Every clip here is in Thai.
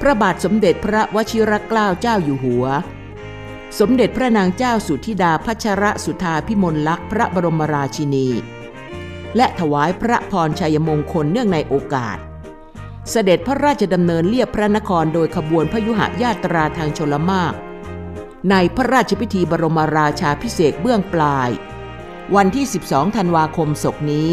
พระบาทสมเด็จพระวชิรเกล้าเจ้าอยู่หัว สมเด็จพระนางเจ้าสุธิดาพัชรสุธาพิมลลักษณ์พระบรมราชินี และถวายพระพรชัยมงคลเนื่องในโอกาส เสด็จพระราชดำเนินเลียบพระนครโดยขบวนพยุหญาตราทางชลมาก ในพระราชพิธีบรมราชาพิเศษเบื้องปลาย วันที่ 12 ธันวาคมศกนี้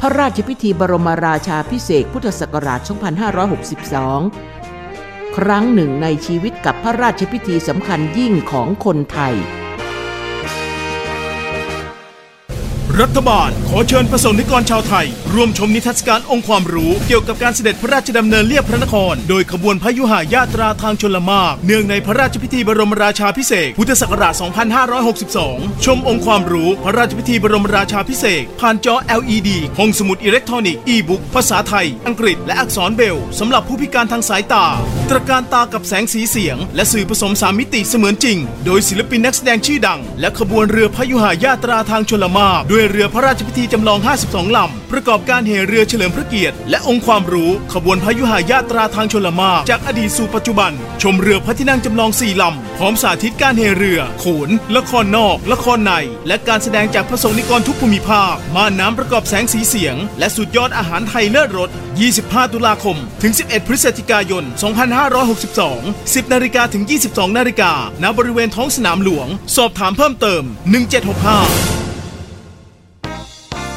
พระราชพิธีบรมราชาพิเศษพุทธศักราช 2562 ครั้งหนึ่งในชีวิตกับพระราชพิธีสำคัญยิ่งของคนไทย รัฐบาล ขอเชิญประสงค์นิกรชาวไทย ร่วมชมนิทรรศการองค์ความรู้เกี่ยวกับการเสด็จพระราชดำเนินเลียบพระนคร โดยขบวนพยุหายาตราทางชลมากเนื่องในพระราชพิธีบรมราชาพิเศษพุทธศักราช 2562 ชมองค์ความรู้พระราชพิธีบรมราชาภิเษกผ่านจอ LED ห้องสมุดอิเล็กทรอนิกส์อีบุ๊กภาษาไทย อังกฤษ และอักษรเบรลล์สำหรับผู้พิการทางสายตา ตระการตากับแสงสีเสียง และสื่อผสมสามมิติเสมือนจริง โดยศิลปินนักแสดงชื่อดัง และขบวนเรือพยุหายาตราทางชลมารคด้วยเรือพระราชพิธีจำลอง 52 ลำ ประกอบการเห่เรือเฉลิมพระเกียรติ และองค์ความรู้ขบวนพยุหายาตราทางชลมารคจากอดีตสู่ปัจจุบัน ชมเรือพระที่นั่งจำลอง 4 ลำ พร้อมสาธิตการเหเรือ โขน ละครนอก ละครใน และการแสดงจากพระสงฆ์นิกรทุกภูมิภาคม่านน้ำประกอบแสงสีเสียง และสุดยอดอาหารไทยเลิศรส 25 ตุลาคม ถึง 11 พฤศจิกายน 2562 10นาฬิกาถึง 22นาฬิกาณบริเวณท้องสนามหลวง สอบถามเพิ่มเติม 1765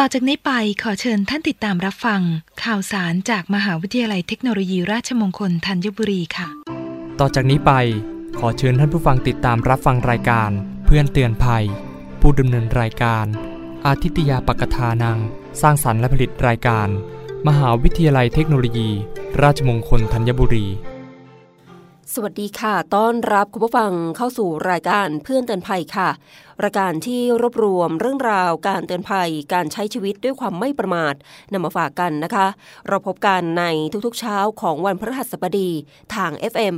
ต่อจากนี้ไปขอเชิญท่านติดตามรับฟัง ข่าวสารจากมหาวิทยาลัยเทคโนโลยีราชมงคลธัญบุรีค่ะ ต่อจากนี้ไปขอเชิญท่านผู้ฟังติดตามรับฟังรายการ เพื่อนเตือนภัย ผู้ดำเนินรายการ อาทิตยาปกทานัง สร้างสรรค์และผลิตรายการ มหาวิทยาลัยเทคโนโลยี ราชมงคลธัญบุรีสวัสดีค่ะ ต้อนรับคุณผู้ฟังเข้าสู่รายการเพื่อนเตือนภัยค่ะ รายการที่รวบรวมเรื่องราวการเตือนภัยการใช้ชีวิตด้วยความไม่ประมาทนำมาฝากกันนะคะ เราพบกันในทุกๆเช้าของวันพฤหัสบดี ทาง FM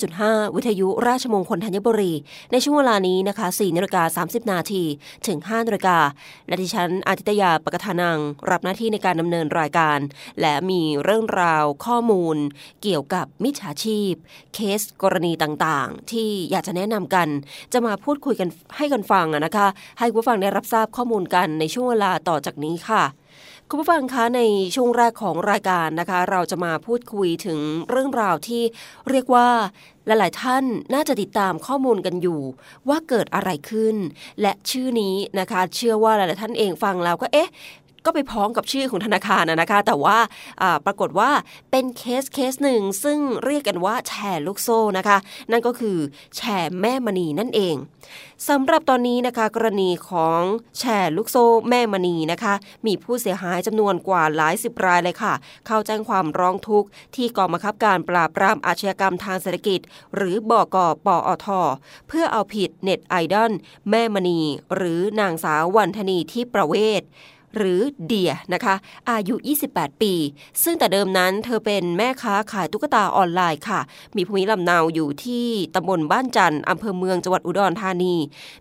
89.5 วิทยุราชมงคลธัญบุรี ในช่วงเวลานี้นะคะ4นาฬิกา30 นาทีถึง5นาฬิกาและดิฉันอาทิตยาปกทานัง รับหน้าที่ในการดำเนินรายการ และมีเรื่องราวข้อมูล เกี่ยวกับมิจฉาชีพ เคสกรณีต่างๆ ที่อยากจะแนะนำกัน จะมาพูดคุยกันให้กันฟังังนะคะ ให้ผู้ฟังได้รับทราบข้อมูลกันในช่วงเวลาต่อจากนี้ค่ะคุณผู้ฟังคะในช่วงแรกของรายการนะคะ เราจะมาพูดคุยถึงเรื่องราวที่เรียกว่าหลายๆท่านน่าจะติดตามข้อมูลกันอยู่ ว่าเกิดอะไรขึ้น และชื่อนี้นะคะ เชื่อว่าหลายๆท่านเองฟังแล้วก็เอ๊ะ ก็ไปพ้องกับชื่อของธนาคารนะคะ แต่ว่าปรากฏว่าเป็นเคสเคสหนึ่งซึ่งเรียกกันว่าแชร์ลูกโซ่นะคะ นั่นก็คือแชร์แม่มณีนั่นเองสำหรับตอนนี้นะคะ กรณีของแชร์ลูกโซ่แม่มณีนะคะ มีผู้เสียหายจำนวนกว่าหลายสิบรายเลยค่ะ เข้าแจ้งความร้องทุกข์ที่กองบังคับการปราบปรามอาชญากรรมทางเศรษฐกิจ หรือบกปอท เพื่อเอาผิดเน็ตไอดอลแม่มณี หรือนางสาววันทนีย์ ทิพย์ประเวช หรือเดียนะคะ อายุ 28 ปี ซึ่งแต่เดิมนั้นเธอเป็นแม่ค้าขายตุ๊กตาออนไลน์ค่ะ มีภูมิลำเนาอยู่ที่ตำบลบ้านจันทร์อำเภอเมืองจังหวัดอุดรธานี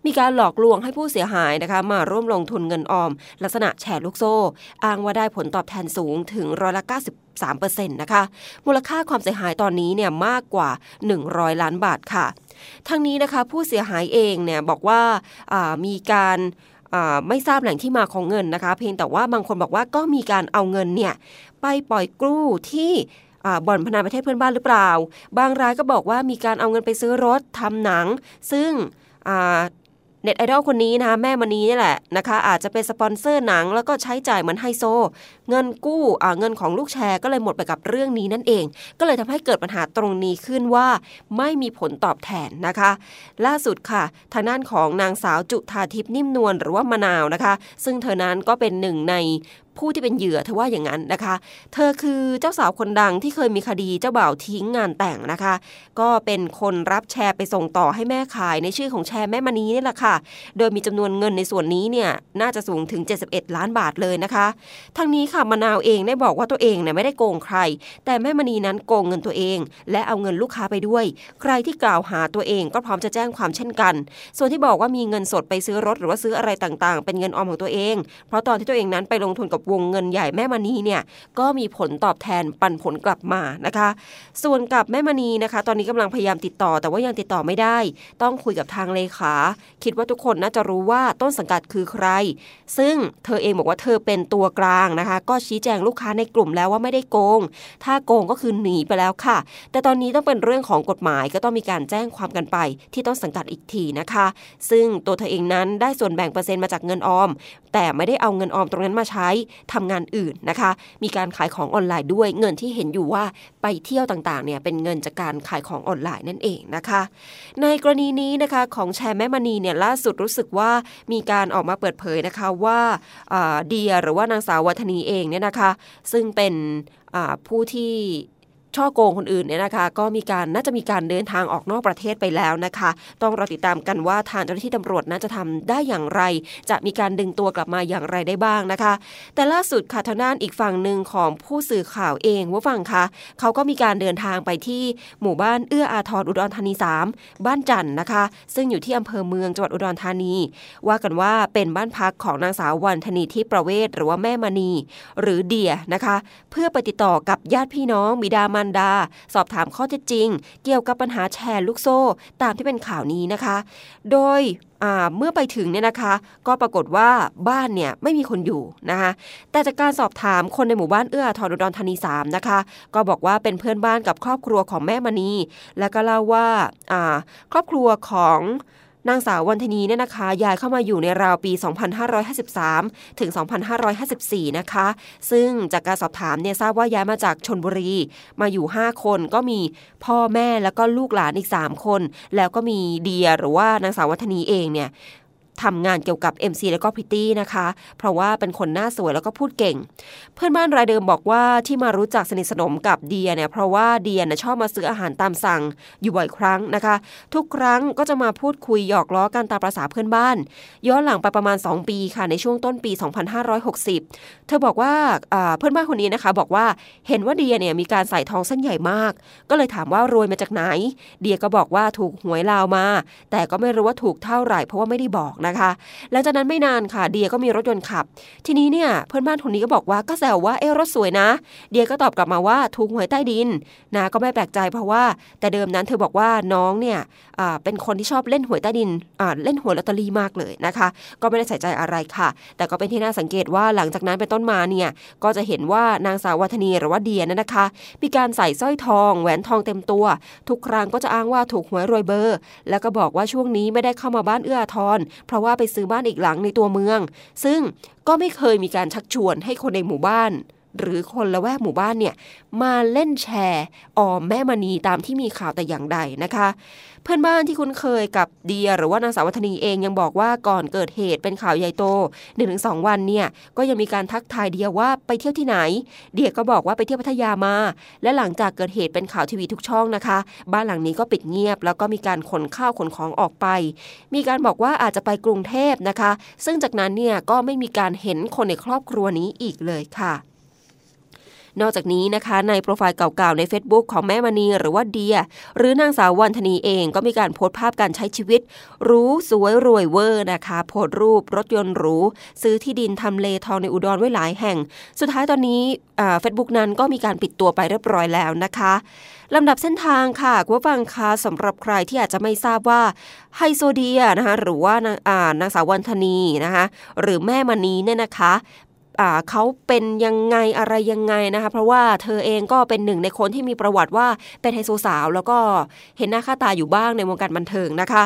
มีการหลอกลวงให้ผู้เสียหายนะคะ มาร่วมลงทุนเงินออม ลักษณะแชร์ลูกโซ่ อ้างว่าได้ผลตอบแทนสูงถึงร้อยละ93%นะคะ มูลค่าความเสียหายตอนนี้เนี่ยมากกว่า 100 ล้านบาทค่ะ ทั้งนี้นะคะผู้เสียหายเองเนี่ยบอกว่าามีการ ไม่ทราบแหล่งที่มาของเงินนะคะ เพียงแต่ว่าบางคนบอกว่าก็มีการเอาเงินเนี่ยไปปล่อยกู้ที่บ่อนพนันประเทศเพื่อนบ้านหรือเปล่า บางรายก็บอกว่ามีการเอาเงินไปซื้อรถทำหนัง ซึ่งเน็ตไอดอลคนนี้นะคะแม่มณีนี่แหละนะคะอาจจะเป็นสปอนเซอร์หนังแล้วก็ใช้จ่ายเหมือนไฮโซ เงินกู้เงินของลูกแชร์ก็เลยหมดไปกับเรื่องนี้นั่นเอง ก็เลยทำให้เกิดปัญหาตรงนี้ขึ้นว่าไม่มีผลตอบแทนนะคะ ล่าสุดค่ะ ทางด้านของนางสาวจุธาทิพย์นิ่มนวลหรือว่ามะนาวนะคะ ซึ่งเธอนั้นก็เป็นหนึ่งในผู้ที่เป็นเหยื่อเธอว่าอย่างนั้นนะคะ เธอคือเจ้าสาวคนดังที่เคยมีคดีเจ้าบ่าวทิ้งงานแต่งนะคะ ก็เป็นคนรับแชร์ไปส่งต่อให้แม่ขายในชื่อของแชร์แม่มณีนี่แหละค่ะ โดยมีจำนวนเงินในส่วนนี้เนี่ยน่าจะสูงถึง 71 ล้านบาทเลยนะคะ ทั้งนี้ค่ะมะนาวเองได้บอกว่าตัวเองเนี่ยไม่ได้โกงใคร แต่แม่มณีนั้นโกงเงินตัวเอง และเอาเงินลูกค้าไปด้วย ใครที่กล่าวหาตัวเองก็พร้อมจะแจ้งความเช่นกัน ส่วนที่บอกว่ามีเงินสดไปซื้อรถหรือว่าซื้ออะไรต่างๆ เป็นเงินออมของตัวเอง เพราะตอนที่ตัวเองนั้นไปลงทุนกับวงเงินใหญ่แม่มณีเนี่ยก็มีผลตอบแทนปันผลกลับมานะคะ ส่วนกับแม่มณีนะคะ ตอนนี้กำลังพยายามติดต่อ แต่ว่ายังติดต่อไม่ได้ ต้องคุยกับทางเลขา คิดว่าทุกคนน่าจะรู้ว่าต้นสังกัดคือใคร ซึ่งเธอเองบอกว่าเธอเป็นตัวกลางนะคะก็ชี้แจงลูกค้าในกลุ่มแล้วว่าไม่ได้โกง ถ้าโกงก็คือหนีไปแล้วค่ะ แต่ตอนนี้ต้องเป็นเรื่องของกฎหมายก็ต้องมีการแจ้งความกันไป ที่ต้นสังกัดอีกทีนะคะ ซึ่งตัวเธอเองนั้นได้ส่วนแบ่งเปอร์เซ็นต์มาจากเงินออม แต่ไม่ได้เอาเงินออมตรงนั้นมาใช้ทำงานอื่นนะคะ มีการขายของออนไลน์ด้วย เงินที่เห็นอยู่ว่าไปเที่ยวต่างๆเนี่ยเป็นเงินจากการขายของออนไลน์นั่นเองนะคะ ในกรณีนี้นะคะของแชร์แม่มณีเนี่ยล่าสุดรู้สึกว่ามีการออกมาเปิดเผยนะคะว่าเดียหรือว่านางสาววัฒนีเองเนี่ยนะคะ ซึ่งเป็นผู้ที่ ช่อโกงคนอื่นเนี่ยนะคะ ก็มีการน่าจะมีการเดินทางออกนอกประเทศไปแล้วนะคะ ต้องรอติดตามกันว่าทางเจ้าหน้าที่ตำรวจน่าจะทำได้อย่างไร จะมีการดึงตัวกลับมาอย่างไรได้บ้างนะคะ แต่ล่าสุดค่ะทางด้านอีกฝั่งหนึ่งของผู้สื่อข่าวเองว่าฟังคะเขาก็มีการเดินทางไปที่หมู่บ้านเอื้ออาทรอุดรธานี 3 บ้านจันนะคะ ซึ่งอยู่ที่อำเภอเมืองจังหวัดอุดรธานี ว่ากันว่าเป็นบ้านพักของนางสาววันธนีที่ประเวศหรือว่าแม่มณี หรือเดียนะคะ เพื่อไปติดต่อกับญาติพี่น้องบิดามารดา สอบถามข้อเท็จจริง เกี่ยวกับปัญหาแชร์ลูกโซ่ ตามที่เป็นข่าวนี้นะคะ โดยเมื่อไปถึงเนี่ยนะคะ ก็ปรากฏว่าบ้านเนี่ยไม่มีคนอยู่นะคะแต่จากการสอบถามคนในหมู่บ้านเอื้อทอรุดอนธานี3นะคะก็บอกว่าเป็นเพื่อนบ้านกับครอบครัวของแม่มณี และก็เล่าว่าครอบครัวของ นางสาววันธนีเนี่ยนะคะย้ายเข้ามาอยู่ในราวปี 2553 ถึง 2554 นะคะ ซึ่งจากการสอบถามเนี่ยทราบว่าย้ายมาจากชนบุรี มาอยู่ 5 คนก็มีพ่อแม่แล้วก็ลูกหลานอีก 3 คน แล้วก็มีเดียหรือว่านางสาววัฒนีเองเนี่ย ทำงานเกี่ยวกับ MC แล้วก็พิตตี้นะคะ เพราะว่าเป็นคนหน้าสวยแล้วก็พูดเก่ง เพื่อนบ้านรายเดิมบอกว่าที่มารู้จักสนิทสนมกับเดียเนี่ยเพราะว่าเดียเนะชอบมาซื้ออาหารตามสั่งอยู่บ่อยครั้งนะคะ ทุกครั้งก็จะมาพูดคุยหยอกล้อกันตามประษาเพื่อนบ้าน ย้อนหลังไปประมาณ 2 ปีค่ะในช่วงต้นปี 2560 เธอบอกว่าเพื่อนบ้านคนนี้นะคะบอกว่าเห็นว่าเดียเนี่ยมีการใส่ทองเส้นใหญ่มาก ก็เลยถามว่ารวยมาจากไหน เดียก็บอกว่าถูกหวยลาวมา แต่ก็ไม่รู้ว่าถูกเท่าไหร่เพราะว่าไม่ได้บอกนะคะ หลังจากนั้นไม่นานค่ะ เดียก็มีรถยนต์ขับ ทีนี้เนี่ยเพื่อนบ้านคนนี้ก็บอกว่าก็แซวว่าเออรถสวยนะ เดียก็ตอบกลับมาว่าถูกหวยใต้ดินนะก็ไม่แปลกใจเพราะว่าแต่เดิมนั้นเธอบอกว่าน้องเนี่ยเป็นคนที่ชอบเล่นหวยใต้ดินเล่นหวยลอตเตอรี่มากเลยนะคะ ก็ไม่ได้ใส่ใจอะไรค่ะ แต่ก็เป็นที่น่าสังเกตว่าหลังจากนั้นเป็นต้นมาเนี่ยก็จะเห็นว่านางสาววัฒนีหรือว่าเดียนั่นนะคะ มีการใส่สร้อยทอง แหวนทองเต็มตัว ทุกครั้งก็จะอ้างว่าถูกหวยรวยเบอร์ แล้วก็บอกว่าช่วงนี้ไม่ได้เข้ามาบ้านเอื้อทรเพราะว่าไปซื้อบ้านอีกหลังในตัวเมือง ซึ่งก็ไม่เคยมีการชักชวนให้คนในหมู่บ้าน หรือคนละแวกหมู่บ้านเนี่ยมาเล่นแชร์ออมแม่มณีตามที่มีข่าวแต่อย่างใดนะคะ เพื่อนบ้านที่คุ้นเคยกับเดีย หรือว่านางสาววัฒนีเองยังบอกว่าก่อนเกิดเหตุเป็นข่าวใหญ่โตหนึ่งถึงสองวันเนี่ยก็ยังมีการทักทายเดียว่าไปเที่ยวที่ไหน เดียก็บอกว่าไปเที่ยวพัทยามา และหลังจากเกิดเหตุเป็นข่าวทีวีทุกช่องนะคะ บ้านหลังนี้ก็ปิดเงียบ แล้วก็มีการขนข้าวขนของออกไป มีการบอกว่าอาจจะไปกรุงเทพนะคะ ซึ่งจากนั้นเนี่ยก็ไม่มีการเห็นคนในครอบครัวนี้อีกเลยค่ะ นอกจากนี้นะคะในโปรไฟล์เก่าๆใน Facebook ของแม่มณีหรือว่าเดีย หรือนางสาววันทนีย์เองก็มีการโพสต์ภาพการใช้ชีวิต หรูสวยรวยเวอร์นะคะ โพสต์รูปรถยนต์หรูซื้อที่ดินทำเลทองในอุดรไว้หลายแห่ง สุดท้ายตอนนี้เฟซบุ๊กนั้นก็มีการปิดตัวไปเรียบร้อยแล้วนะคะลำดับเส้นทางค่ะคุณฟังคะสำหรับใครที่อาจจะไม่ทราบว่าไฮโซเดียนะคะหรือว่านางนางสาววันธนีนะคะหรือแม่มณีเนี่ยนะคะ เขาเป็นยังไงอะไรยังไงนะคะเพราะว่าเธอเองก็เป็นหนึ่งในคนที่มีประวัติว่าเป็นไฮโซสาว แล้วก็เห็นหน้าค่าตาอยู่บ้างในวงการบันเทิงนะคะ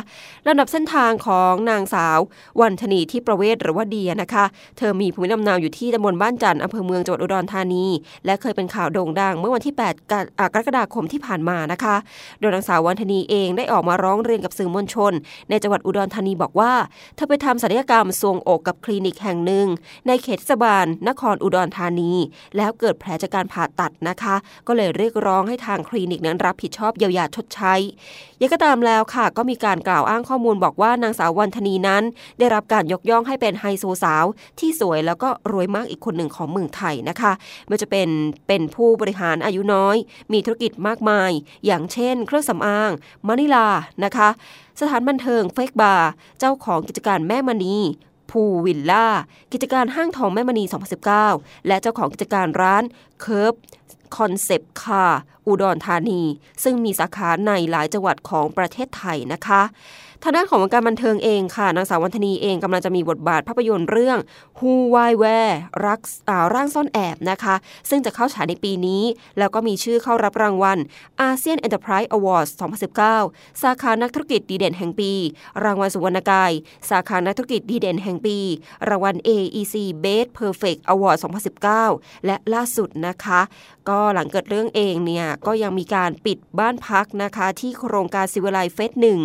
ลำดับเส้นทางของนางสาว วันธนีที่ประเวศหรือว่าเดียนะคะ เธอมีภูมิลำเนาอยู่ที่ตำบลบ้านจันทร์อำเภอเมืองจังหวัดอุดรธานี และเคยเป็นข่าวโด่งดังเมื่อวันที่ 8 กรกฎาคมที่ผ่านมานะคะ โดยนางสาววันธนีเองได้ออกมาร้องเรียนกับสื่อมวลชน ในจังหวัดอุดรธานีบอกว่า เธอไปทำศัลยกรรมทรวงอกกับคลินิกแห่งหนึ่ง ในเขตเทศบาลนครอุดรธานี แล้วเกิดแผลจากการผ่าตัดนะคะ ก็เลยเรียกร้องให้ทางคลินิกนั้นรับผิดชอบเยียวยาชดใช้อย่างไรก็ตามแล้วค่ะ ก็มีการกล่าวอ้างข้อมูลบอกว่านางสาววันทนีย์นั้น ได้รับการยกย่องให้เป็นไฮโซสาว ที่สวยแล้วก็รวยมากอีกคนหนึ่งของเมืองไทยนะคะไม่ว่าจะเป็นเป็นผู้บริหารอายุน้อย มีธุรกิจมากมาย อย่างเช่น เครื่องสำอางมานิลานะคะ สถานบันเทิงเฟกบาร์เจ้าของกิจการแม่มณี พูลวิลล่า กิจการห้างทองแม่มณี 2019 และเจ้าของกิจการร้านเคิร์ฟคอนเซปต์คาอุดรธานี ซึ่งมีสาขาในหลายจังหวัดของประเทศไทยนะคะ ทางด้านของวงการบันเทิงเองค่ะ นางสาววันทนีย์เองกำลังจะมีบทบาทภาพยนตร์เรื่อง Who Why Where รักร่างซ่อนแอบนะคะ ซึ่งจะเข้าฉายในปีนี้ แล้วก็มีชื่อเข้ารับรางวัล ASEAN Enterprise Awards 2019 สาขานักธุรกิจดีเด่นแห่งปี รางวัลสุวรรณกาย สาขานักธุรกิจดีเด่นแห่งปี รางวัล AEC Best Perfect Award 2019 และล่าสุดนะคะ ก็หลังเกิดเรื่องเองเนี่ยก็ยังมีการปิดบ้านพักนะคะ ที่โครงการซิวไลเฟสหนึ่ง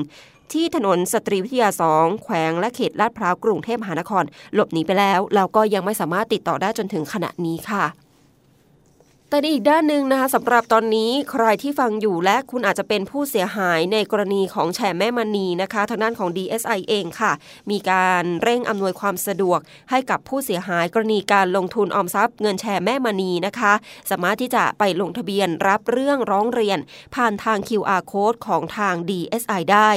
ที่ถนนสตรีวิทยา 2 แขวงและเขตลาดพร้าวกรุงเทพมหานคร หลบหนีไปแล้ว แล้วก็ยังไม่สามารถติดต่อได้จนถึงขณะนี้ค่ะ แต่ในอีกด้านหนึ่งนะคะสำหรับตอนนี้ใครที่ฟังอยู่และคุณอาจจะเป็นผู้เสียหายในกรณีของแชร์แม่มณีนะคะทางด้านของ DSI เองค่ะ มีการเร่งอำนวยความสะดวก ให้กับผู้เสียหายกรณีการลงทุนออมทรัพย์เงินแชร์แม่มณีนะคะ สามารถที่จะไปลงทะเบียนรับเรื่องร้องเรียน ผ่านทาง QR code ของทาง DSI ได้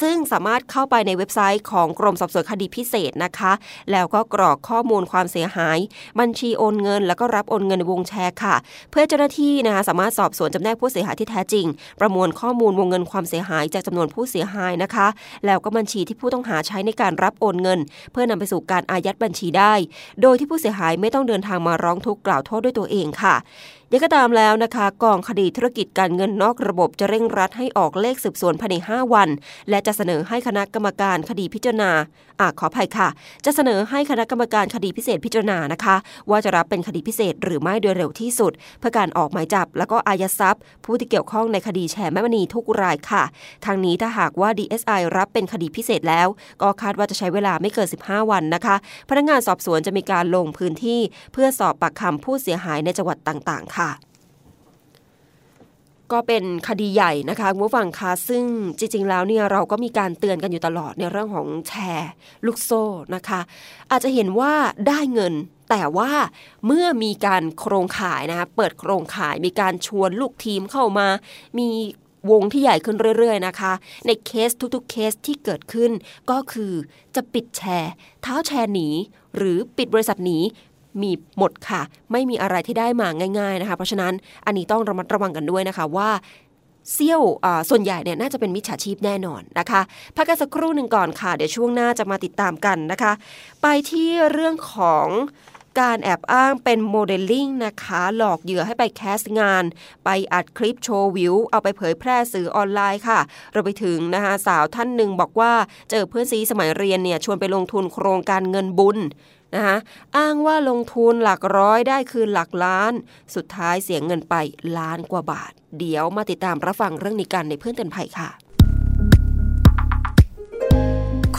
ซึ่งสามารถเข้าไปในเว็บไซต์ของกรมสอบสวนคดีพิเศษนะคะ แล้วก็กรอกข้อมูลความเสียหาย บัญชีโอนเงิน แล้วก็รับโอนเงินในวงแชร์ค่ะเพื่อเจ้าหน้าที่นะคะสามารถสอบสวนจำแนกผู้เสียหายที่แท้จริง ประมวลข้อมูลวงเงินความเสียหายจากจำนวนผู้เสียหายนะคะ แล้วก็บัญชีที่ผู้ต้องหาใช้ในการรับโอนเงิน เพื่อนำไปสู่การอายัดบัญชีได้ โดยที่ผู้เสียหายไม่ต้องเดินทางมาร้องทุกข์กล่าวโทษด้วยตัวเองค่ะ ยังก็ตามแล้วนะคะ กองคดีธุรกิจการเงินนอกระบบจะเร่งรัดให้ออกเลขสืบสวนภายใน 5 วัน และจะเสนอให้คณะกรรมการคดีพิจารณาอ่าขออภัยค่ะ จะเสนอให้คณะกรรมการคดีพิเศษพิจารณานะคะ ว่าจะรับเป็นคดีพิเศษหรือไม่โดยเร็วที่สุด เพื่อการออกหมายจับ แล้วก็อายัดทรัพย์ ผู้ที่เกี่ยวข้องในคดีแชร์แม่มณีทุกรายค่ะ ทางนี้ถ้าหากว่า DSI รับเป็นคดีพิเศษแล้ว ก็คาดว่าจะใช้เวลาไม่เกิน 15 วันนะคะ พนักงานสอบสวนจะมีการลงพื้นที่ เพื่อสอบปากคำผู้เสียหายในจังหวัดต่างๆค่ะก็เป็นคดีใหญ่นะคะคุณผู้ฟังคะซึ่งจริง ๆ แล้วเนี่ยเราก็มีการเตือนกันอยู่ตลอดในเรื่องของแชร์ลูกโซ่นะคะ อาจจะเห็นว่าได้เงินแต่ว่าเมื่อมีการโครงข่ายนะคะเปิดโครงข่ายมีการชวนลูกทีมเข้ามา มีวงที่ใหญ่ขึ้นเรื่อย ๆ นะคะ ในเคสทุกๆ เคสที่เกิดขึ้น ก็คือจะปิดแชร์ ท้าวแชร์หนี หรือปิดบริษัทหนี มีหมดค่ะ ไม่มีอะไรที่ได้มาง่าย ๆนะคะ เพราะฉะนั้นอันนี้ต้องระมัดระวังกันด้วยนะคะว่าเซี่ยวส่วนใหญ่เนี่ยน่าจะเป็นมิจฉาชีพแน่นอนนะคะ พักกันสักครู่หนึ่งก่อนค่ะ เดี๋ยวช่วงหน้าจะมาติดตามกันนะคะ ไปที่เรื่องของการแอบอ้างเป็นโมเดลลิ่งนะคะ หลอกเหยื่อให้ไปแคสงาน ไปอัดคลิปโชว์วิว เอาไปเผยแพร่สื่อออนไลน์ค่ะ เราไปถึงนะคะสาวท่านหนึ่งบอกว่าเจอเพื่อนซีสมัยเรียนเนี่ยชวนไปลงทุนโครงการเงินบุญ นะคะอ้างว่าลงทุนหลักร้อยได้คืนหลักล้าน สุดท้ายเสียเงินไปล้านกว่าบาท เดี๋ยวมาติดตามรับฟังเรื่องนี้กันในเพื่อนเตือนภัยค่ะ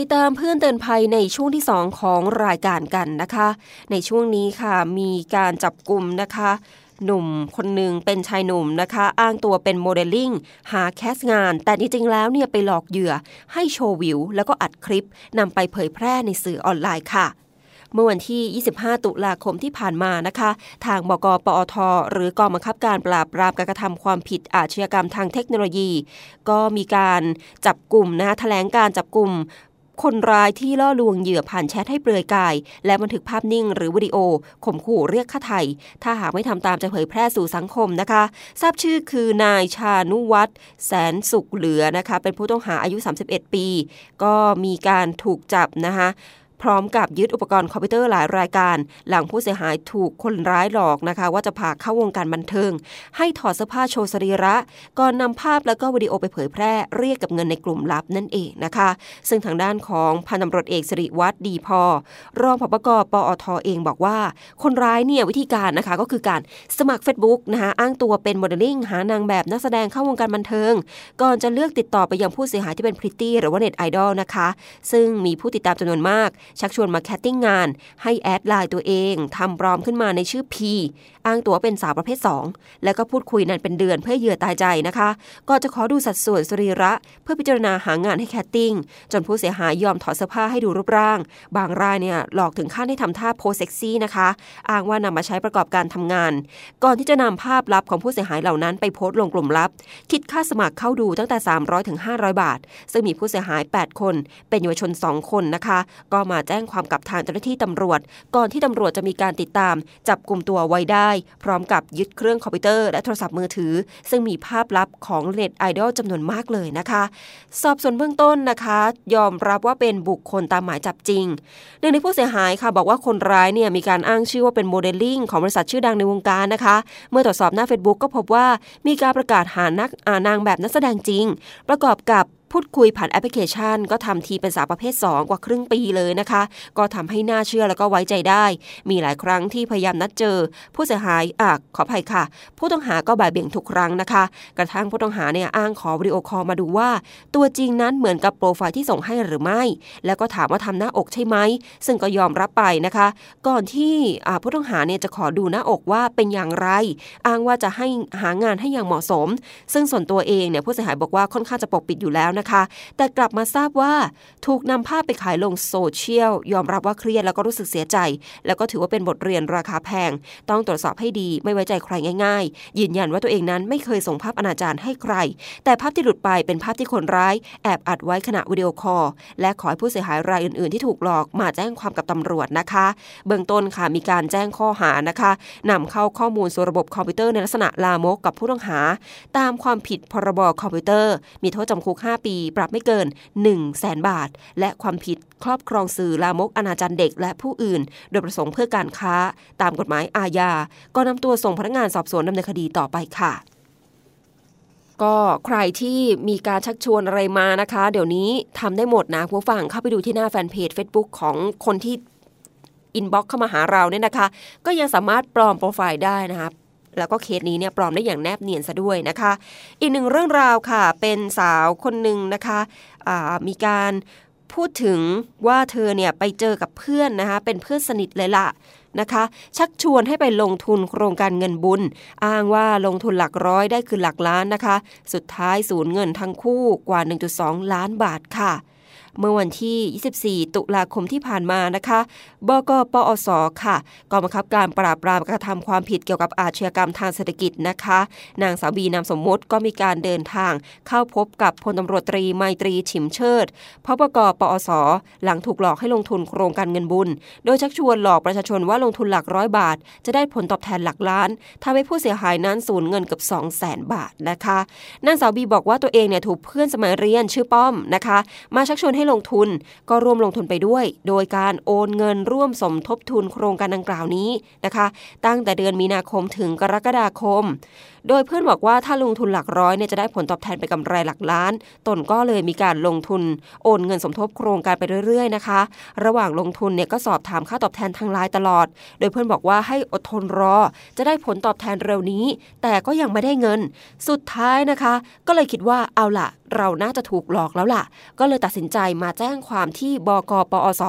ติดตามเพื่อนเตือนภัยในช่วงที่ 2 ของรายการกันนะคะ ในช่วงนี้ค่ะมีการจับกลุ่มนะคะ หนุ่มคนหนึ่งเป็นชายหนุ่มนะคะ อ้างตัวเป็นโมเดลลิ่ง หาแคสงาน แต่จริงๆแล้วเนี่ยไปหลอกเหยื่อ ให้โชว์วิว แล้วก็อัดคลิปนำไปเผยแพร่ในสื่อออนไลน์ค่ะเมื่อวันที่ 25 ตุลาคมที่ผ่านมานะคะ ทางบกปอท หรือกองบังคับการปราบปรามการกระทำความผิดอาชญากรรมทางเทคโนโลยี ก็มีการจับกลุ่มนะคะแถลงการจับกลุ่ม คนร้ายที่ล่อลวงเหยื่อผ่านแชทให้เปลือยกาย และบันทึกภาพนิ่ง หรือวิดีโอข่มขู่เรียกค่าไถ่ถ้าหากไม่ทำตามจะเผยแพร่สู่สังคมนะคะ ทราบชื่อคือนายชานุวัฒน์แสนสุขเหลือนะคะ เป็นผู้ต้องหาอายุ 31 ปี ก็มีการถูกจับนะคะ พร้อมกับยึดอุปกรณ์คอมพิวเตอร์หลายรายการ หลังผู้เสียหายถูกคนร้ายหลอกนะคะ ว่าจะพาเข้าวงการบันเทิง ให้ถอดเสื้อผ้าโชว์สรีระ ก่อนนำภาพแล้วก็วิดีโอไปเผยแพร่เรียกรับเงินในกลุ่มลับนั่นเองนะคะ ซึ่งทางด้านของพันตำรวจเอกสิริวัตรดีพอ รองผบกปอทเองบอกว่า คนร้ายเนี่ยวิธีการนะคะก็คือการสมัคร Facebook นะคะอ้างตัวเป็นโมเดลลิ่งหานางแบบนักแสดงเข้าวงการบันเทิง ก่อนจะเลือกติดต่อไปยังผู้เสียหายที่เป็นพริตตี้หรือว่าเน็ตไอดอลนะคะ ซึ่งมีผู้ติดตามจำนวนมากชักชวนมาแคสติ้งงาน ให้แอดไลน์ตัวเองทำปลอมขึ้นมาในชื่อ P อ้างตัวเป็นสาวประเภท 2 แล้วก็พูดคุยนานเป็นเดือนเพื่อเหยื่อตายใจนะคะ ก็จะขอดูสัดส่วนสรีระ เพื่อพิจารณาหางานให้แคสติ้ง จนผู้เสียหายยอมถอดเสื้อผ้าให้ดูรูปร่าง บางรายเนี่ยหลอกถึงขั้นให้ทำท่าโพสเซ็กซี่นะคะ อ้างว่านำมาใช้ประกอบการทำงาน ก่อนที่จะนำภาพลับของผู้เสียหายเหล่านั้นไปโพสต์ลงกลุ่มลับ คิดค่าสมัครเข้าดูตั้งแต่ 300ถึง500 บาท ซึ่งมีผู้เสียหาย 8 คน เป็นเยาวชน 2 คนนะคะ ก็มาแจ้งความกับทางเจ้าหน้าที่ตำรวจ ก่อนที่ตำรวจจะมีการติดตาม จับกลุ่มตัวไว้ได้ พร้อมกับยึดเครื่องคอมพิวเตอร์และโทรศัพท์มือถือ ซึ่งมีภาพลับของเน็ตไอดอลจำนวนมากเลยนะคะ สอบสวนเบื้องต้นนะคะ ยอมรับว่าเป็นบุคคลตามหมายจับจริงหนึ่งในผู้เสียหายค่ะบอกว่าคนร้ายเนี่ยมีการอ้างชื่อว่าเป็นโมเดลลิ่งของบริษัทชื่อดังในวงการนะคะ เมื่อตรวจสอบหน้า Facebook ก็พบว่ามีการประกาศหานักนางแบบนักแสดงจริง ประกอบกับ พูดคุยผ่านแอปพลิเคชัน ก็ทำทีเป็นสาวประเภท 2 กว่าครึ่งปีเลยนะคะ ก็ทำให้น่าเชื่อแล้วก็ไว้ใจได้ มีหลายครั้งที่พยายามนัดเจอ ผู้เสียหายอะขออภัยค่ะ ผู้ต้องหาก็บ่ายเบี่ยงทุกครั้งนะคะ กระทั่งผู้ต้องหาเนี่ยอ้างขอวิดีโอคอลมาดูว่า ตัวจริงนั้นเหมือนกับโปรไฟล์ที่ส่งให้หรือไม่ แล้วก็ถามว่าทำหน้าอกใช่ไหมซึ่งก็ยอมรับไปนะคะ ก่อนที่อ่าผู้ต้องหาเนี่ยจะขอดูหน้าอกว่าเป็นอย่างไร อ้างว่าจะให้หางานให้อย่างเหมาะสม ซึ่งส่วนตัวเองเนี่ยผู้เสียหายบอกว่าค่อนข้างจะปกปิดอยู่แล้วนะคะ แต่กลับมาทราบว่าถูกนำภาพไปขายลงโซเชียล ยอมรับว่าเครียดแล้วก็รู้สึกเสียใจ แล้วก็ถือว่าเป็นบทเรียนราคาแพง ต้องตรวจสอบให้ดีไม่ไว้ใจใครง่ายๆ ยืนยันว่าตัวเองนั้นไม่เคยส่งภาพอนาจารให้ใคร แต่ภาพที่หลุดไปเป็นภาพที่คนร้าย แอบอัดไว้ขณะวิดีโอคอลและขอให้ผู้เสียหายรายอื่นๆ ที่ถูกหลอกมาแจ้งความกับตำรวจนะคะ เบื้องต้นค่ะมีการแจ้งข้อหานะคะนำเข้าข้อมูลสู่ระบบคอมพิวเตอร์ในลักษณะลามกกับผู้ต้องหา ตามความผิดพรบคอมพิวเตอร์ มีโทษจำคุก 5 ปีปรับไม่เกิน 1 0 0 0 0แสนบาท และความผิดครอบครองสื่อลามกอนาจารเด็กและผู้อื่น โดยประสงค์เพื่อการค้า ตามกฎหมายอาญา ก็นำตัวส่งพนักงานสอบสวนดำเนินคดีต่อไปค่ะก็ใครที่มีการชักชวนอะไรมานะคะ เดี๋ยวนี้ทำได้หมดนะผู้ฟังเข้าไปดูที่หน้าแฟนเพจ Facebook ของคนที่ inbox เข้ามาหาเราเนี่ยนะคะ ก็ยังสามารถปลอมโปรไฟล์ได้นะคะ แล้วก็เคสนี้เนี่ยปลอมได้อย่างแนบเนียนซะด้วยนะคะ อีกหนึ่งเรื่องราวค่ะ เป็นสาวคนหนึ่งนะคะะมีการพูดถึงว่าเธอเนี่ยไปเจอกับเพื่อนนะคะ เป็นเพื่อนสนิทเลยล่ะนะคะ ชักชวนให้ไปลงทุนโครงการเงินบุญ อ้างว่าลงทุนหลักร้อยได้คืนหลักล้านนะคะ สุดท้ายสูญเงินทั้งคู่กว่า 1.2 ล้านบาทค่ะ เมื่อวันที่ 24 ตุลาคมที่ผ่านมานะคะบกปอสค่ะกองบังคับการปราบปรามกระทำความผิดเกี่ยวกับอาชญากรรมทางเศรษฐกิจนะคะ นางสาวบีนามสมมติก็มีการเดินทางเข้าพบกับพลตำรวจตรีไมตรีฉิมเชิดพบกปอสหลังถูกหลอกให้ลงทุนโครงการเงินบุญ โดยชักชวนหลอกประชาชนว่าลงทุนหลักร้อยบาท จะได้ผลตอบแทนหลักล้านทำให้ผู้เสียหายนั้นสูญเงินเกือบ2 0 0 0 0 0 บาทนะคะนางสาวบีบอกว่าตัวเองเนี่ยถูกเพื่อนสมัยเรียนชื่อป้อมนะคะ มาชักชวนให้ลงทุนก็ร่วมลงทุนไปด้วย โดยการโอนเงินร่วมสมทบทุนโครงการดังกล่าวนี้นะคะ ตั้งแต่เดือนมีนาคมถึงกรกฎาคมโดยเพื่อนบอกว่าถ้าลงทุนหลักร้อยเนี่ยจะได้ผลตอบแทนไปกำไรหลักล้าน ตนก็เลยมีการลงทุนโอนเงินสมทบโครงการไปเรื่อยๆนะคะ ระหว่างลงทุนเนี่ยก็สอบถามค่าตอบแทนทางไลน์ตลอด โดยเพื่อนบอกว่าให้อดทนรอ จะได้ผลตอบแทนเร็วนี้ แต่ก็ยังไม่ได้เงิน สุดท้ายนะคะ ก็เลยคิดว่าเอาละเราน่าจะถูกหลอกแล้วล่ะ ก็เลยตัดสินใจมาแจ้งความที่บกปอส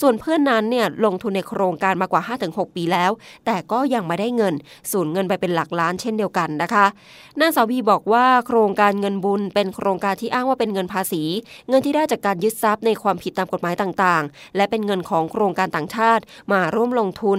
ส่วนเพื่อนนั้นเนี่ยลงทุนในโครงการมากว่า 5-6 ปีแล้ว แต่ก็ยังไม่ได้เงิน สูญเงินไปเป็นหลักล้านเช่นเดียวกันนะคะนางสาวบีบอกว่าโครงการเงินบุญเป็นโครงการที่อ้างว่าเป็นเงินภาษี เงินที่ได้จากการยึดทรัพย์ในความผิดตามกฎหมายต่างๆ และเป็นเงินของโครงการต่างชาติ มาร่วมลงทุน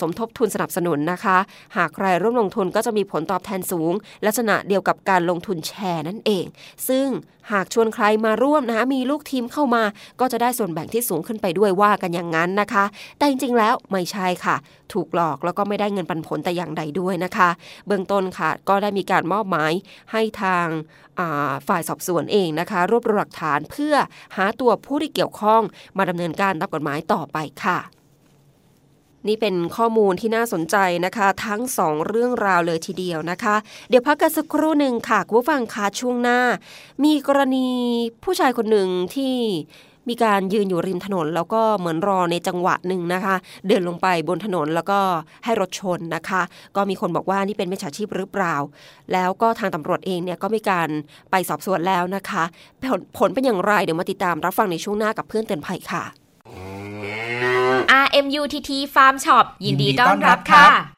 สมทบทุนสนับสนุนนะคะ หากใครร่วมลงทุนก็จะมีผลตอบแทนสูง ลักษณะเดียวกับการลงทุนแชร์นั่นเอง ซึ่งหากชวนใครมาร่วมนะคะมีลูกทีมเข้ามาก็จะได้ส่วนแบ่งที่สูงขึ้นไปด้วยว่ากันอย่างนั้นนะคะ แต่จริงๆแล้วไม่ใช่ค่ะ ถูกหลอกแล้วก็ไม่ได้เงินปันผลแต่อย่างใดด้วยนะคะ เบื้องต้นค่ะ ก็ได้มีการมอบหมายให้ทางฝ่ายสอบสวนเองนะคะ รวบรวมหลักฐานเพื่อหาตัวผู้ที่เกี่ยวข้องมาดำเนินการตามกฎหมายต่อไปค่ะนี่เป็นข้อมูลที่น่าสนใจนะคะ ทั้งสองเรื่องราวเลยทีเดียวนะคะ เดี๋ยวพักกันสักครู่หนึ่งค่ะคุณผู้ฟังคะช่วงหน้า มีกรณีผู้ชายคนหนึ่งที่ มีการยืนอยู่ริมถนน แล้วก็เหมือนรอในจังหวะหนึ่งนะคะ เดินลงไปบนถนนแล้วก็ให้รถชนนะคะ ก็มีคนบอกว่านี่เป็นมิจฉาชีพหรือเปล่า แล้วก็ทางตำรวจเองเนี่ยก็มีการไปสอบสวนแล้วนะคะผลผลเป็นอย่างไรเดี๋ยวมาติดตามรับฟังในช่วงหน้ากับเพื่อนเตือนภัยค่ะ RMUTT Farm Shop ยินดีต้อนรับค่ะ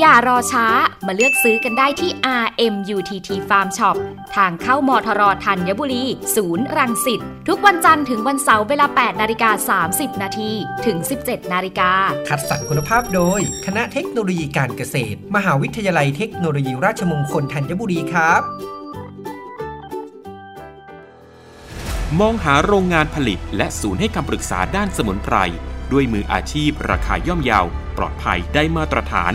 อย่ารอช้ามาเลือกซื้อกันได้ที่ RMUTT Farm Shop ทางเข้ามทรธัญบุรี ศูนย์รังสิตทุกวันจันทร์ถึงวันเสาร์เวลา 8 นาฬิกา 30 นาทีถึง 17 นาฬิกา คัดสรรคุณภาพโดย คณะเทคโนโลยีการเกษตร มหาวิทยาลัยเทคโนโลยีราชมงคลธัญบุรีครับ มองหาโรงงานผลิต และศูนย์ให้คำปรึกษาด้านสมุนไพรด้วยมืออาชีพราคาย่อมเยาปลอดภัยได้มาตรฐาน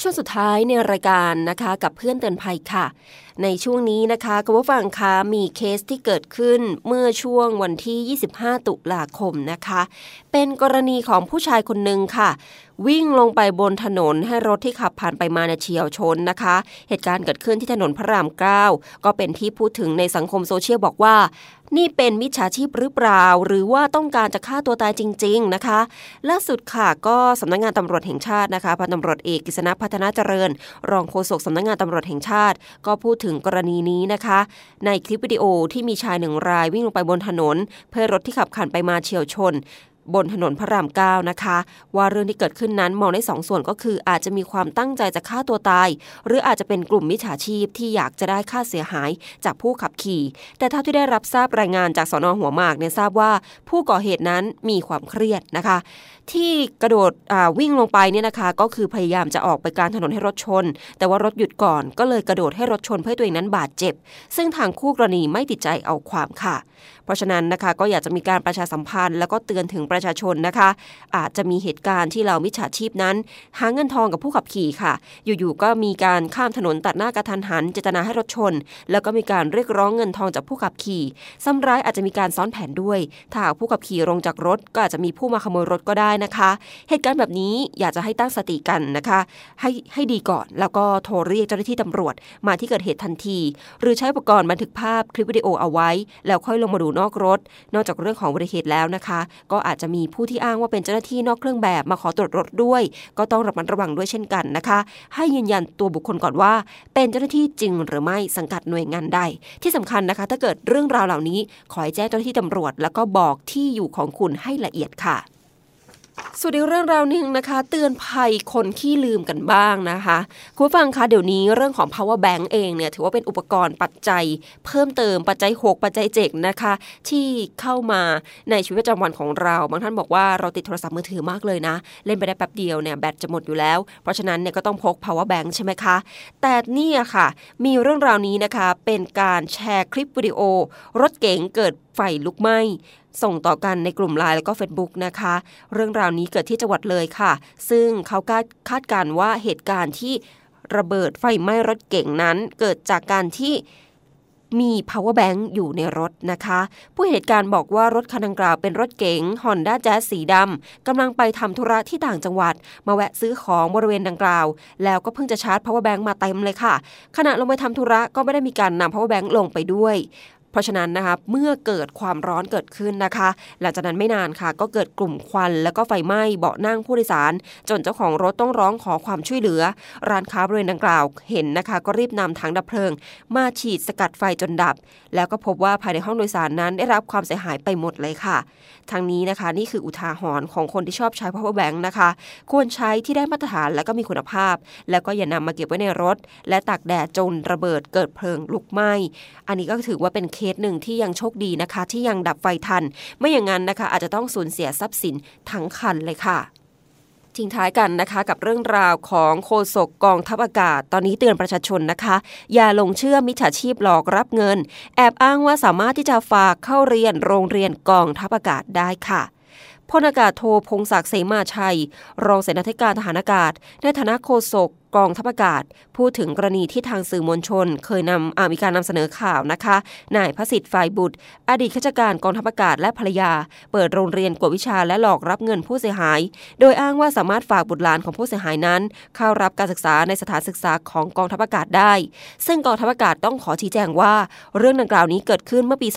ช่วงสุดท้ายในรายการนะคะกับเพื่อนเตือนภัยค่ะ ในช่วงนี้นะคะคุณผู้ฟังคะมีเคสที่เกิดขึ้นเมื่อช่วงวันที่ 25 ตุลาคมนะคะ เป็นกรณีของผู้ชายคนหนึ่งค่ะ วิ่งลงไปบนถนนให้รถที่ขับผ่านไปมาให้เฉี่ยวชนนะคะ เหตุการณ์เกิดขึ้นที่ถนนพระรามเก้าก็เป็นที่พูดถึงในสังคมโซเชียลบอกว่า นี่เป็นมิจฉาชีพหรือเปล่า หรือว่าต้องการจะฆ่าตัวตายจริง ๆนะคะ ล่าสุดค่ะก็สำนักงานตำรวจแห่งชาตินะคะพันตำรวจเอกกฤษณพัฒนาเจริญ รองโฆษกสำนักงงานตำรวจแห่งชาติ ก็พูดถึงกรณีนี้นะคะ ในคลิปวิดีโอที่มีชายหนึ่งรายวิ่งลงไปบนถนน เพื่อรถที่ขับขันไปมาเฉียวชน บนถนนพระรามเก้านะคะ ว่าเรื่องที่เกิดขึ้นนั้นมองได้สองส่วนก็คือ อาจจะมีความตั้งใจจะฆ่าตัวตาย หรืออาจจะเป็นกลุ่มมิจฉาชีพที่อยากจะได้ค่าเสียหายจากผู้ขับขี่ แต่เท่าที่ได้รับทราบรายงานจากสนหัวหมากเนี่ยทราบว่า ผู้ก่อเหตุนั้นมีความเครียดนะคะที่กระโดดวิ่งลงไปเนี่ยนะคะ ก็คือพยายามจะออกไปกลารถนนให้รถชน แต่ว่ารถหยุดก่อนก็เลยกระโดดให้รถชนเพื่อตัวเองนั้นบาดเจ็บ ซึ่งทางคู่กรณีไม่ติดใจเอาความค่ะ เพราะฉะนั้นนะคะก็อยากจะมีการประชาสัมพันธ์ แล้วก็เตือนถึงประชาชนนะคะ อาจจะมีเหตุการณ์ที่เรามิจฉาชีพนั้น หาเงินทองกับผู้ขับขี่ค่ะ อยู่ๆก็มีการข้ามถนนตัดหน้ากระทันหันเจตนาให้รถชน แล้วก็มีการเรียกร้องเงินทองจากผู้ขับขี่ซ้ำร้ายอาจจะมีการซ้อนแผนด้วย ถ้าผู้ขับขี่ลงจากรถก็อาจจะมีผู้มาขโมยรถก็ได้นะคะ เหตุการณ์แบบนี้อยากจะให้ตั้งสติกันนะคะ ให้ให้ดีก่อนแล้วก็โทรเรียกเจ้าหน้าที่ตำรวจมาที่เกิดเหตุทันที หรือใช้อุปกรณ์บันทึกภาพคลิปวิดีโอเอาไว้ แล้วค่อยลงมาดูนอกรถ นอกจากเรื่องของอุบัติเหตุแล้วนะคะ ก็อาจจะมีผู้ที่อ้างว่าเป็นเจ้าหน้าที่นอกเครื่องแบบมาขอตรวจรถด้วย ก็ต้องระมัดระวังด้วยเช่นกันนะคะ ให้ยืนยันตัวบุคคลก่อนว่า เป็นเจ้าหน้าที่จริงหรือไม่สังกัดหน่วยงานใด ที่สำคัญนะคะ ถ้าเกิดเรื่องราวเหล่านี้ขอให้แจ้งเจ้าหน้าที่ตำรวจ แล้วก็บอกที่อยู่ของคุณให้ละเอียดค่ะ ส่วนอีกเรื่องราวหนึ่งนะคะ เตือนภัยคนขี้ลืมกันบ้างนะคะคุณฟังคะเดี๋ยวนี้เรื่องของ power bank เองเนี่ยถือว่าเป็นอุปกรณ์ปัจจัย เพิ่มเติมปัจจัย 6 ปัจจัยเจกนะคะ ที่เข้ามาในชีวิตประจำวันของเรา บางท่านบอกว่าเราติดโทรศัพท์มือถือมากเลยนะ เล่นไปได้แป๊บเดียวเนี่ยแบตจะหมดอยู่แล้ว เพราะฉะนั้นเนี่ยก็ต้องพก power bank ใช่ไหมคะ แต่นี่ค่ะ มีเรื่องราวนี้นะคะเป็นการแชร์คลิปวิดีโอ รถเก๋งเกิดไฟลุกไหม้ ส่งต่อกันในกลุ่มไลน์แล้วก็ Facebook นะคะ เรื่องราวนี้เกิดที่จังหวัดเลยค่ะ ซึ่งเขาคาดการว่าเหตุการณ์ที่ระเบิดไฟไหม้รถเก่งนั้น เกิดจากการที่มี power bank อยู่ในรถนะคะ ผู้เหตุการณ์บอกว่ารถคันดังกล่าวเป็นรถเก๋ง Honda Jazz สีดำกำลังไปทำธุระที่ต่างจังหวัด มาแวะซื้อของบริเวณดังกล่าว แล้วก็เพิ่งจะชาร์จ power bank มาเต็มเลยค่ะ ขณะลงไปทำธุระก็ไม่ได้มีการนำ power bank ลงไปด้วย เพราะฉะนั้นนะคะเมื่อเกิดความร้อนเกิดขึ้นนะคะ หลังจากนั้นไม่นานค่ะ ก็เกิดกลุ่มควัน แล้วก็ไฟไหม้เบาะนั่งผู้โดยสาร จนเจ้าของรถต้องร้องขอความช่วยเหลือ ร้านค้าบริเวณดังกล่าวเห็นนะคะ ก็รีบนำถังดับเพลิง มาฉีดสกัดไฟจนดับ แล้วก็พบว่าภายในห้องโดยสารนั้นได้รับความเสียหายไปหมดเลยค่ะทางนี้นะคะนี่คืออุทาหรณ์ของคนที่ชอบใช้ power bank นะคะ ควรใช้ที่ได้มาตรฐานและก็มีคุณภาพ แล้วก็อย่านำมาเก็บไว้ในรถ และตากแดดจนระเบิดเกิดเพลิงลุกไหม้อันนี้ก็ถือว่าเป็นเคสหนึ่งที่ยังโชคดีนะคะ ที่ยังดับไฟทัน ไม่อย่างนั้นนะคะ อาจจะต้องสูญเสียทรัพย์สินทั้งคันเลยค่ะทิ้งท้ายกันนะคะกับเรื่องราวของโฆษกกองทัพอากาศ ตอนนี้เตือนประชาชนนะคะ อย่าลงเชื่อมิจฉาชีพหลอกรับเงิน แอบอ้างว่าสามารถที่จะฝากเข้าเรียนโรงเรียนกองทัพอากาศได้ค่ะพลอากาศโทพงศักดิ์เสมาชัย รองเสนาธิการทหารอากาศ ในฐานะโฆษก กองทัพอากาศ พูดถึงกรณีที่ทางสื่อมวลชน เคยนำมีการนำเสนอข่าวนะคะนายพระสิทธิ์ฝ่ายบุตร อดีตข้าราชการกองทัพอากาศและภรรยา เปิดโรงเรียนกวดวิชาและหลอกรับเงินผู้เสียหาย โดยอ้างว่าสามารถฝากบุตรหลานของผู้เสียหายนั้น เข้ารับการศึกษาในสถานศึกษาของกองทัพอากาศได้ ซึ่งกองทัพอากาศต้องขอชี้แจงว่า เรื่องดังกล่าวนี้เกิดขึ้นเมื่อปี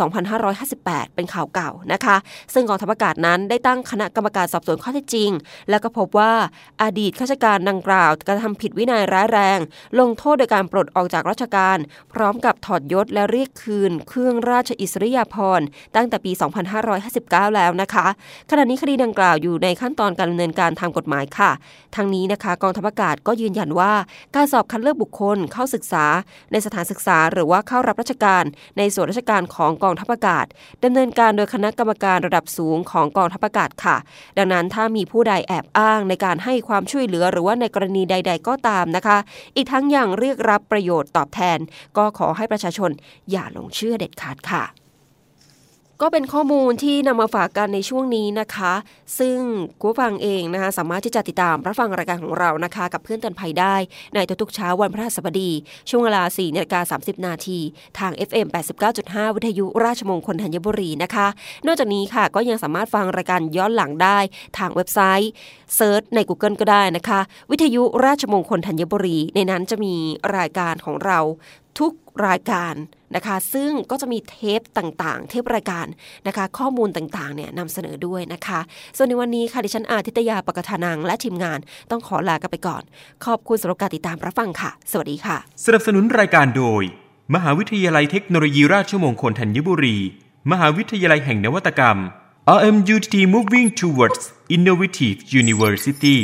2558 เป็นข่าวเก่านะคะ ซึ่งกองทัพอากาศนั้นได้ตั้งคณะกรรมการสอบสวนข้อเท็จจริง แล้วก็พบว่าอดีตข้าราชการดังกล่าวกระทำผิดวินัยร้ายแรง ลงโทษโดยการปลดออกจากราชการ พร้อมกับถอดยศและเรียกคืน เครื่องราชอิสริยาภรณ์ตั้งแต่ปี 2559 แล้วนะคะ ขณะนี้คดีดังกล่าวอยู่ในขั้นตอนการดำเนินการทางกฎหมายค่ะ ทั้งนี้นะคะกองทัพอากาศก็ยืนยันว่า การสอบคัดเลือกบุคคลเข้าศึกษา ในสถานศึกษา หรือว่าเข้ารับราชการ ในส่วนราชการของกองทัพอากาศดำเนินการโดยคณะกรรมการระดับสูงของกองทัพอากาศค่ะ ดังนั้นถ้ามีผู้ใดแอบอ้างในการให้ความช่วยเหลือหรือว่าในกรณีใด ๆ ก็ตามนะคะ อีกทั้งยังเรียกรับประโยชน์ตอบแทน ก็ขอให้ประชาชนอย่าหลงเชื่อเด็ดขาดค่ะ ก็เป็นข้อมูลที่นำมาฝากกันในช่วงนี้นะคะ ซึ่งกู้ฟังเองนะคะสามารถที่จะติดตามรับฟังรายการของเรานะคะ กับเพื่อนเตือนภัยได้ในทุกๆเช้าวันพฤหัสบดี ช่วงเวลา4นาฬิกา30 นาทีทาง FM 89.5 วิทยุราชมงคลธัญบุรีนะคะ นอกจากนี้ค่ะก็ยังสามารถฟังรายการย้อนหลังได้ทางเว็บไซต์เซิร์ชใน Google ก็ได้นะคะ วิทยุราชมงคลธัญบุรี ในนั้นจะมีรายการของเรา ทุกรายการนะคะ ซึ่งก็จะมีเทปต่างๆ เทปรายการนะคะ ข้อมูลต่างๆเนี่ยนำเสนอด้วยนะคะ ส่วนในวันนี้ค่ะดิฉันอาทิตยาปกทานังและทีมงานต้องขอลากันไปก่อน ขอบคุณสำหรับการติดตามรับฟังค่ะ สวัสดีค่ะ สนับสนุนรายการโดย มหาวิทยาลัยเทคโนโลยีราชมงคลธัญบุรี มหาวิทยาลัยแห่งนวัตกรรม RMUTT Moving Towards Innovative University